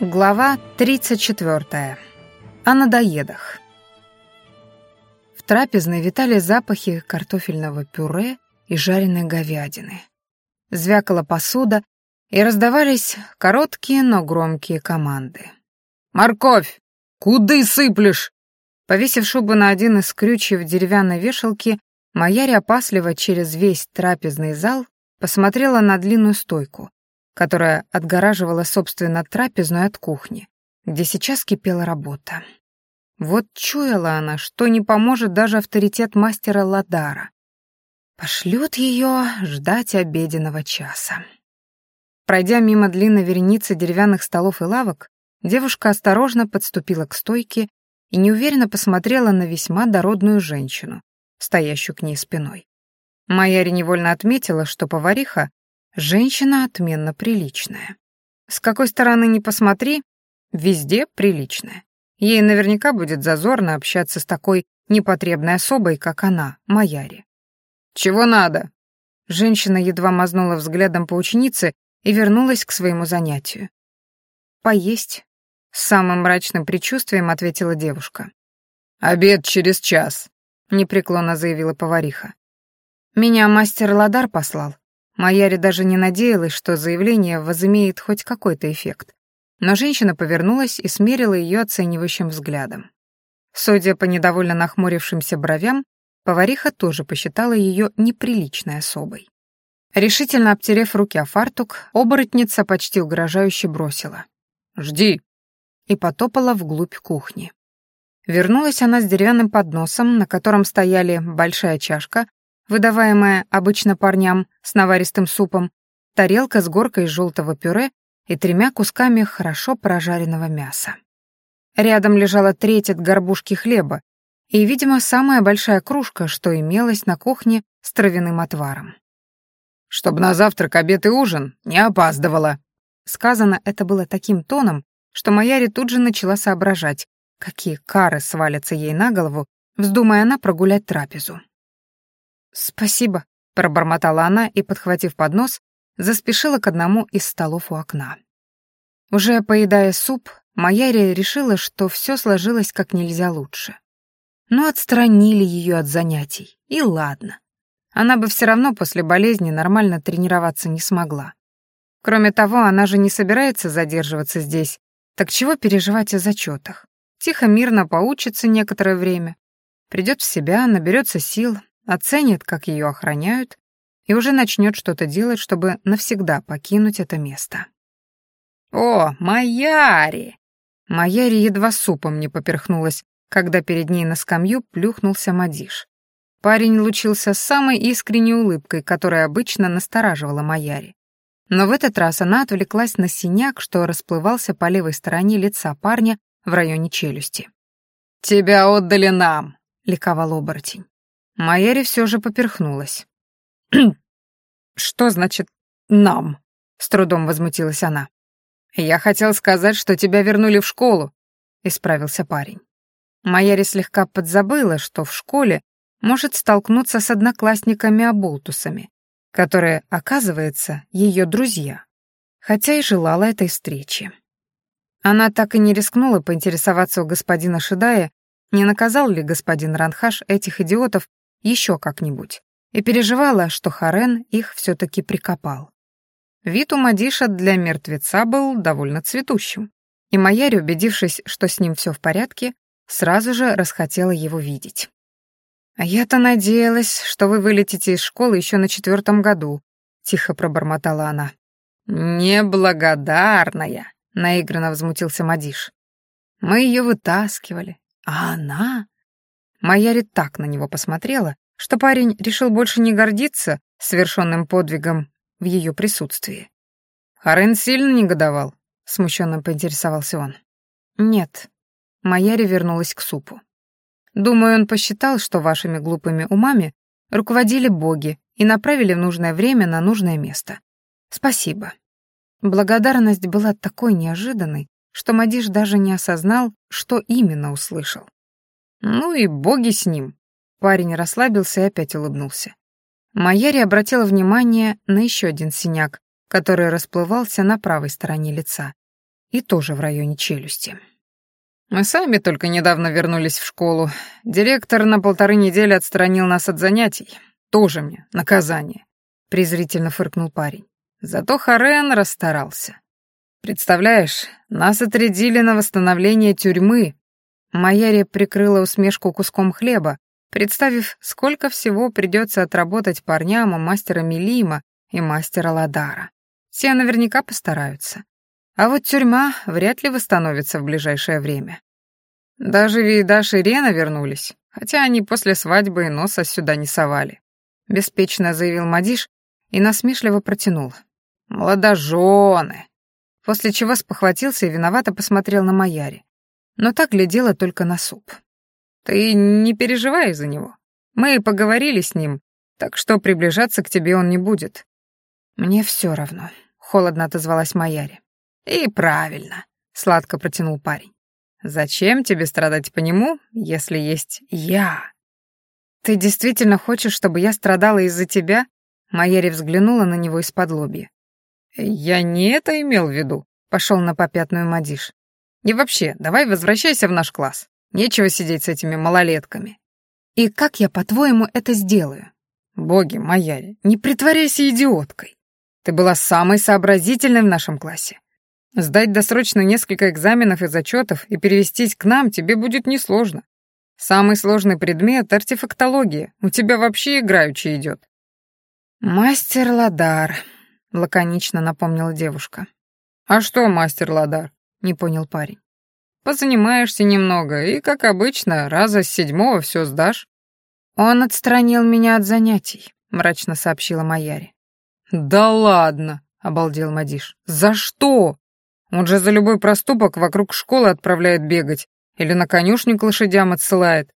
Глава 34. О надоедах. В трапезной витали запахи картофельного пюре и жареной говядины. Звякала посуда, и раздавались короткие, но громкие команды. «Морковь! Куды сыплешь?» Повесив шубу на один из крючев деревянной вешалки, Маяри опасливо через весь трапезный зал посмотрела на длинную стойку, которая отгораживала, собственно, трапезную от кухни, где сейчас кипела работа. Вот чуяла она, что не поможет даже авторитет мастера Ладара. Пошлют ее ждать обеденного часа. Пройдя мимо длинной вереницы деревянных столов и лавок, девушка осторожно подступила к стойке и неуверенно посмотрела на весьма дородную женщину, стоящую к ней спиной. Майяри невольно отметила, что повариха Женщина отменно приличная. С какой стороны ни посмотри, везде приличная. Ей наверняка будет зазорно общаться с такой непотребной особой, как она, Маяри. «Чего надо?» Женщина едва мазнула взглядом по ученице и вернулась к своему занятию. «Поесть», — с самым мрачным предчувствием ответила девушка. «Обед через час», — непреклонно заявила повариха. «Меня мастер Ладар послал. Маяри даже не надеялась, что заявление возымеет хоть какой-то эффект. Но женщина повернулась и смерила ее оценивающим взглядом. Судя по недовольно нахмурившимся бровям, повариха тоже посчитала ее неприличной особой. Решительно обтерев руки о фартук, оборотница почти угрожающе бросила. «Жди!» и потопала вглубь кухни. Вернулась она с деревянным подносом, на котором стояли большая чашка, выдаваемая обычно парням с наваристым супом, тарелка с горкой желтого пюре и тремя кусками хорошо прожаренного мяса. Рядом лежала треть от горбушки хлеба и, видимо, самая большая кружка, что имелась на кухне с травяным отваром. «Чтоб на завтрак, обед и ужин не опаздывала». Сказано это было таким тоном, что Маяри тут же начала соображать, какие кары свалятся ей на голову, вздумая она прогулять трапезу. «Спасибо», — пробормотала она и, подхватив поднос, заспешила к одному из столов у окна. Уже поедая суп, Майяри решила, что все сложилось как нельзя лучше. Но отстранили ее от занятий, и ладно. Она бы все равно после болезни нормально тренироваться не смогла. Кроме того, она же не собирается задерживаться здесь, так чего переживать о зачетах? Тихо-мирно поучится некоторое время, придет в себя, наберется сил, оценит, как ее охраняют, и уже начнет что-то делать, чтобы навсегда покинуть это место. «О, Маяри!» Маяри едва супом не поперхнулась, когда перед ней на скамью плюхнулся Мадиш. Парень лучился самой искренней улыбкой, которая обычно настораживала Маяри. Но в этот раз она отвлеклась на синяк, что расплывался по левой стороне лица парня в районе челюсти. «Тебя отдали нам!» — ликовал оборотень. Майяри все же поперхнулась. «Что значит «нам»?» — с трудом возмутилась она. «Я хотел сказать, что тебя вернули в школу», — исправился парень. Майяри слегка подзабыла, что в школе может столкнуться с одноклассниками-оболтусами, которые, оказывается, ее друзья, хотя и желала этой встречи. Она так и не рискнула поинтересоваться у господина Шидая, не наказал ли господин Ранхаш этих идиотов еще как-нибудь, и переживала, что Харен их все-таки прикопал. Вид у Мадиша для мертвеца был довольно цветущим, и Майяри, убедившись, что с ним все в порядке, сразу же расхотела его видеть. «А я-то надеялась, что вы вылетите из школы еще на четвертом году», — тихо пробормотала она. «Неблагодарная», — наигранно взмутился Мадиш. «Мы ее вытаскивали, а она...» Майяри так на него посмотрела, что парень решил больше не гордиться совершенным подвигом в ее присутствии. «Харен сильно негодовал?» — смущенно поинтересовался он. «Нет». Майяри вернулась к супу. «Думаю, он посчитал, что вашими глупыми умами руководили боги и направили в нужное время на нужное место. Спасибо». Благодарность была такой неожиданной, что Мадиш даже не осознал, что именно услышал. Ну и боги с ним. Парень расслабился и опять улыбнулся. Майяри обратила внимание на еще один синяк, который расплывался на правой стороне лица. и тоже в районе челюсти. Мы сами только недавно вернулись в школу. Директор на полторы недели отстранил нас от занятий. Тоже мне наказание. Презрительно фыркнул парень. Зато Харен расстарался. Представляешь, нас отрядили на восстановление тюрьмы. Майяри прикрыла усмешку куском хлеба, представив, сколько всего придется отработать парням у мастера Милима и мастера Ладара. Все наверняка постараются. А вот тюрьма вряд ли восстановится в ближайшее время. Даже Вейдаш и Рена вернулись, хотя они после свадьбы и носа сюда не совали. Беспечно заявил Мадиш и насмешливо протянул. «Молодожены!» После чего спохватился и виновато посмотрел на Маяри. Но так глядела только на суп. «Ты не переживай за него. Мы поговорили с ним, так что приближаться к тебе он не будет». «Мне все равно», — холодно отозвалась Маяри. «И правильно», — сладко протянул парень. «Зачем тебе страдать по нему, если есть я?» «Ты действительно хочешь, чтобы я страдала из-за тебя?» Майяри взглянула на него из-под лобья. «Я не это имел в виду», — пошел на попятную Мадиш. «И вообще, давай возвращайся в наш класс. Нечего сидеть с этими малолетками». «И как я, по-твоему, это сделаю?» «Боги, Майяри, не притворяйся идиоткой. Ты была самой сообразительной в нашем классе. Сдать досрочно несколько экзаменов и зачетов и перевестись к нам тебе будет несложно. Самый сложный предмет — артефактология. У тебя вообще играючи идет. «Мастер Ладар», — лаконично напомнила девушка. «А что, мастер Ладар?» — не понял парень. «Позанимаешься немного, и, как обычно, раза с седьмого все сдашь». «Он отстранил меня от занятий», — мрачно сообщила Маяри. «Да ладно!» — обалдел Мадиш. «За что?» Он же за любой проступок вокруг школы отправляет бегать или на конюшню к лошадям отсылает.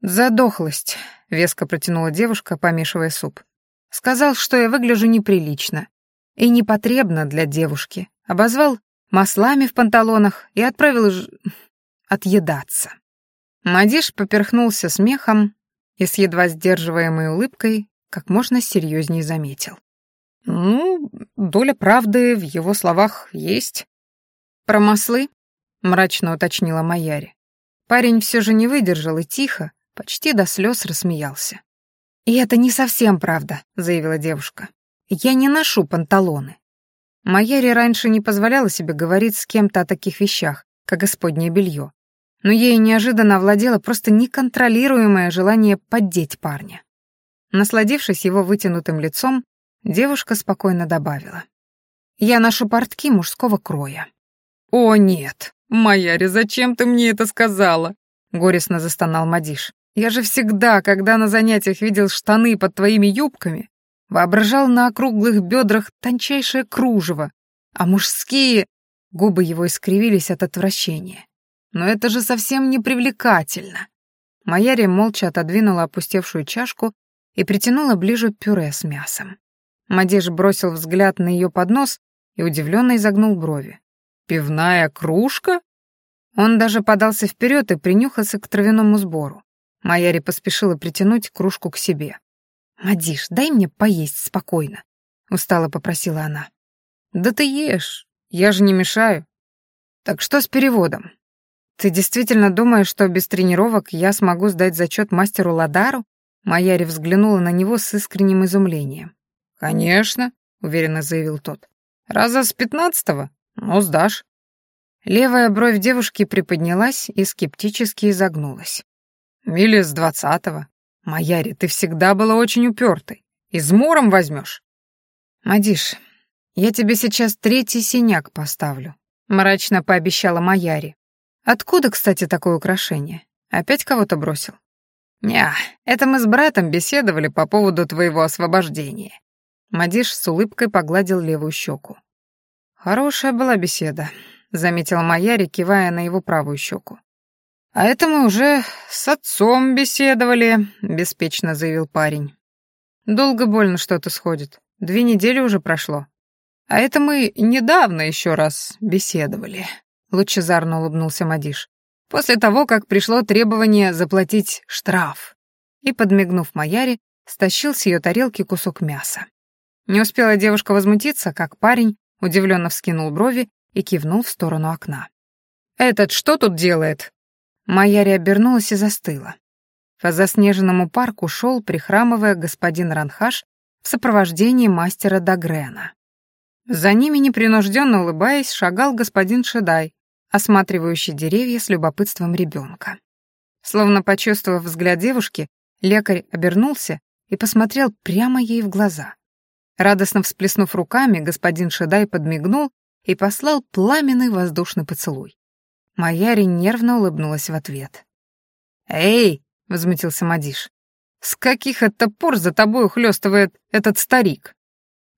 «Задохлость», — веско протянула девушка, помешивая суп. «Сказал, что я выгляжу неприлично и непотребно для девушки. Обозвал маслами в панталонах и отправил ж... отъедаться». Мадиш поперхнулся смехом и с едва сдерживаемой улыбкой как можно серьезнее заметил. «Ну, доля правды в его словах есть. «Про маслы?» — мрачно уточнила Маяри. Парень все же не выдержал и тихо, почти до слез рассмеялся. «И это не совсем правда», — заявила девушка. «Я не ношу панталоны». Маяри раньше не позволяла себе говорить с кем-то о таких вещах, как господнее белье, но ей неожиданно овладело просто неконтролируемое желание поддеть парня. Насладившись его вытянутым лицом, девушка спокойно добавила. «Я ношу портки мужского кроя». «О, нет! Майяри, зачем ты мне это сказала?» — горестно застонал Мадиш. «Я же всегда, когда на занятиях видел штаны под твоими юбками, воображал на округлых бедрах тончайшее кружево, а мужские...» Губы его искривились от отвращения. «Но это же совсем не привлекательно!» Майяри молча отодвинула опустевшую чашку и притянула ближе пюре с мясом. Мадиш бросил взгляд на ее поднос и удивленно изогнул брови. «Пивная кружка?» Он даже подался вперед и принюхался к травяному сбору. Майяри поспешила притянуть кружку к себе. «Мадиш, дай мне поесть спокойно», — устало попросила она. «Да ты ешь, я же не мешаю». «Так что с переводом? Ты действительно думаешь, что без тренировок я смогу сдать зачет мастеру Ладару?» Майяри взглянула на него с искренним изумлением. «Конечно», — уверенно заявил тот. «Раза с пятнадцатого? Ну, сдашь». Левая бровь девушки приподнялась и скептически изогнулась. «Или с двадцатого. Маяри, ты всегда была очень упертой. Измором возьмешь. «Мадиш, я тебе сейчас третий синяк поставлю», — мрачно пообещала Маяри. «Откуда, кстати, такое украшение? Опять кого-то бросил?» «Ня, это мы с братом беседовали по поводу твоего освобождения». Мадиш с улыбкой погладил левую щеку. «Хорошая была беседа», — заметила Майяри, кивая на его правую щеку. «А это мы уже с отцом беседовали», — беспечно заявил парень. «Долго больно что-то сходит. Две недели уже прошло. А это мы недавно еще раз беседовали», — лучезарно улыбнулся Мадиш. «После того, как пришло требование заплатить штраф». И, подмигнув Маяре, стащил с ее тарелки кусок мяса. Не успела девушка возмутиться, как парень удивленно вскинул брови и кивнул в сторону окна. «Этот что тут делает?» Майяри обернулась и застыла. По заснеженному парку шел, прихрамывая, господин Ранхаш в сопровождении мастера Дагрена. За ними, непринужденно улыбаясь, шагал господин Шедай, осматривающий деревья с любопытством ребенка. Словно почувствовав взгляд девушки, лекарь обернулся и посмотрел прямо ей в глаза. Радостно всплеснув руками, господин Шедай подмигнул и послал пламенный воздушный поцелуй. Маяри нервно улыбнулась в ответ. «Эй!» — возмутился Мадиш. «С каких это пор за тобой ухлёстывает этот старик?»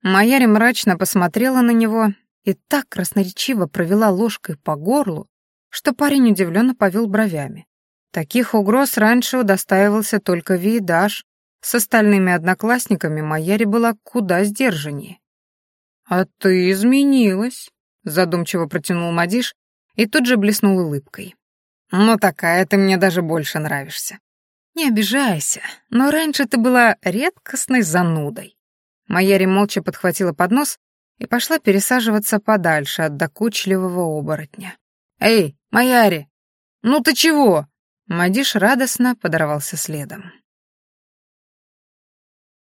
Маяри мрачно посмотрела на него и так красноречиво провела ложкой по горлу, что парень удивленно повел бровями. Таких угроз раньше удостаивался только Виедаш, с остальными одноклассниками Маяри была куда сдержаннее. «А ты изменилась», — задумчиво протянул Мадиш и тут же блеснул улыбкой. «Ну такая ты мне даже больше нравишься». «Не обижайся, но раньше ты была редкостной занудой». Маяри молча подхватила поднос и пошла пересаживаться подальше от докучливого оборотня. «Эй, Маяри, ну ты чего?» Мадиш радостно подорвался следом.